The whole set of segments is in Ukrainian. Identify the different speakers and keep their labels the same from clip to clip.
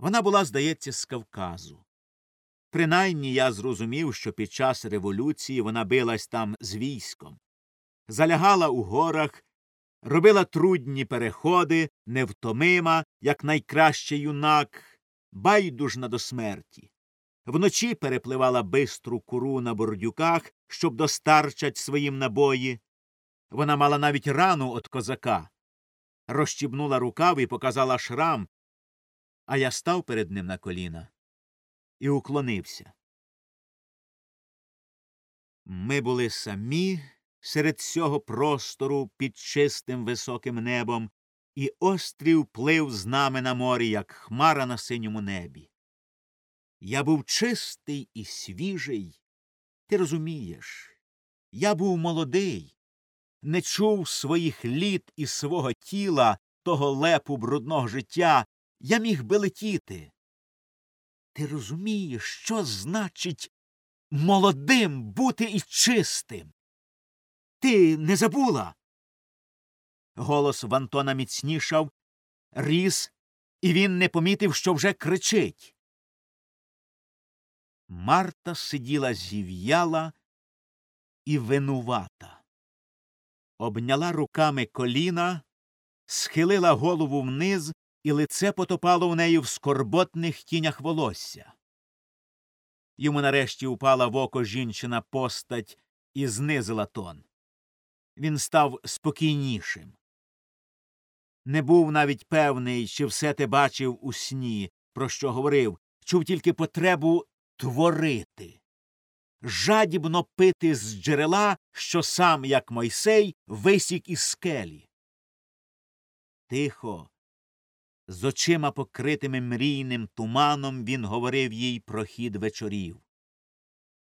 Speaker 1: Вона була, здається, з Кавказу. Принаймні я зрозумів, що під час революції вона билась там з військом, залягала у горах, робила трудні переходи, невтомима, як найкращий юнак, байдужна до смерті. Вночі перепливала бистру куру на бордюках, щоб достарчать своїм набої. Вона мала навіть рану від козака, розчібнула рукав і показала шрам, а я став перед ним на коліна і уклонився. Ми були самі серед цього простору під чистим високим небом, і острів плив з нами на морі, як хмара на синьому небі. Я був чистий і свіжий. Ти розумієш, я був молодий, не чув своїх літ і свого тіла, того лепу брудного життя, я міг би летіти. Ти розумієш, що значить молодим бути і чистим? Ти не забула? Голос в Антона міцнішав, ріс, і він не помітив, що вже кричить. Марта сиділа зів'яла і винувата. Обняла руками коліна, схилила голову вниз, і лице потопало в неї в скорботних тінях волосся. Йому нарешті упала в око жінчина постать і знизила тон. Він став спокійнішим. Не був навіть певний, чи все те бачив у сні, про що говорив, чув тільки потребу творити, жадібно пити з джерела, що сам, як Мойсей, висік із скелі. Тихо, з очима покритими мрійним туманом він говорив їй про хід вечорів.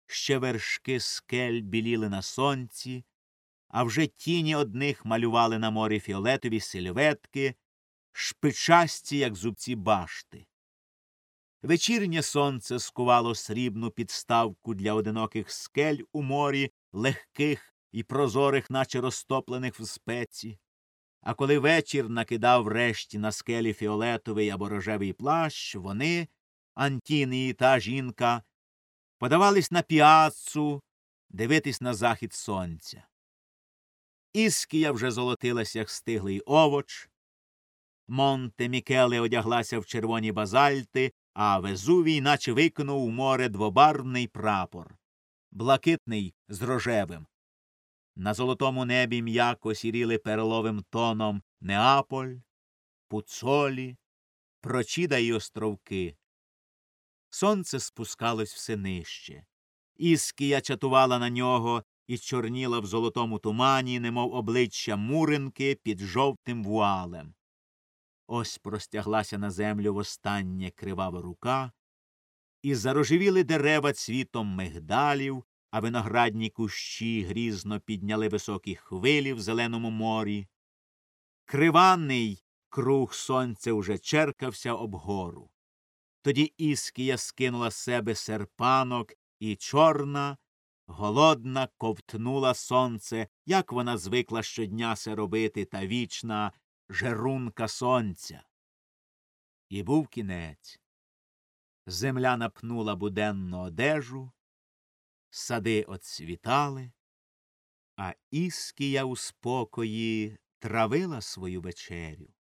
Speaker 1: Ще вершки скель біліли на сонці, а вже тіні одних малювали на морі фіолетові сильветки, шпичасті, як зубці башти. Вечірнє сонце скувало срібну підставку для одиноких скель у морі, легких і прозорих, наче розтоплених в спеці. А коли вечір накидав врешті на скелі фіолетовий або рожевий плащ, вони, Антіни і та жінка, подавались на піацу дивитись на захід сонця. Іскія вже золотилась, як стиглий овоч. Монте Мікеле одяглася в червоні базальти, а Везувій наче викинув у море двобарвний прапор, блакитний з рожевим. На золотому небі м'яко сіріли перловим тоном Неаполь, Пуцолі, Прочіда й островки. Сонце спускалось все нижче. Іскія чатувала на нього і чорніла в золотому тумані, немов обличчя муринки під жовтим вуалем. Ось простяглася на землю востаннє кривава рука, і зарожевіли дерева цвітом мигдалів, а виноградні кущі грізно підняли високі хвилі в зеленому морі. Криваний круг сонця уже черкався об гору. Тоді Іскія скинула з себе серпанок, і чорна, голодна ковтнула сонце, як вона звикла щодня се робити та вічна жерунка сонця. І був кінець. Земля напнула буденну одежу, сади оцвітали, а Іскія у спокої травила свою вечерю.